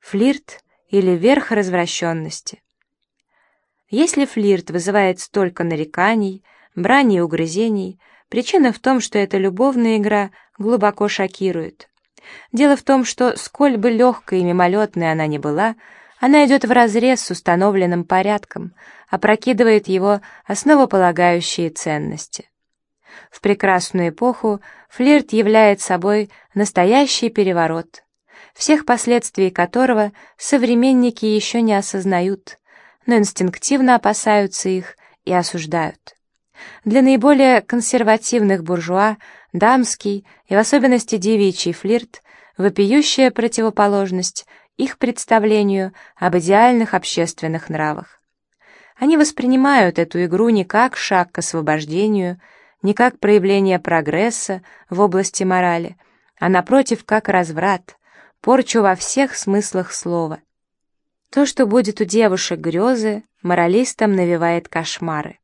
Флирт или верх развращенности. Если флирт вызывает столько нареканий, брани и угрызений, причина в том, что эта любовная игра глубоко шокирует. Дело в том, что, сколь бы легкой и мимолетной она ни была, она идет вразрез с установленным порядком, опрокидывает его основополагающие ценности. В прекрасную эпоху флирт является собой настоящий переворот, всех последствий которого современники еще не осознают, но инстинктивно опасаются их и осуждают. Для наиболее консервативных буржуа дамский и в особенности девичий флирт — вопиющая противоположность их представлению об идеальных общественных нравах. Они воспринимают эту игру не как шаг к освобождению, не как проявление прогресса в области морали, а напротив, как разврат, порчу во всех смыслах слова. То, что будет у девушек грезы, моралистам навевает кошмары.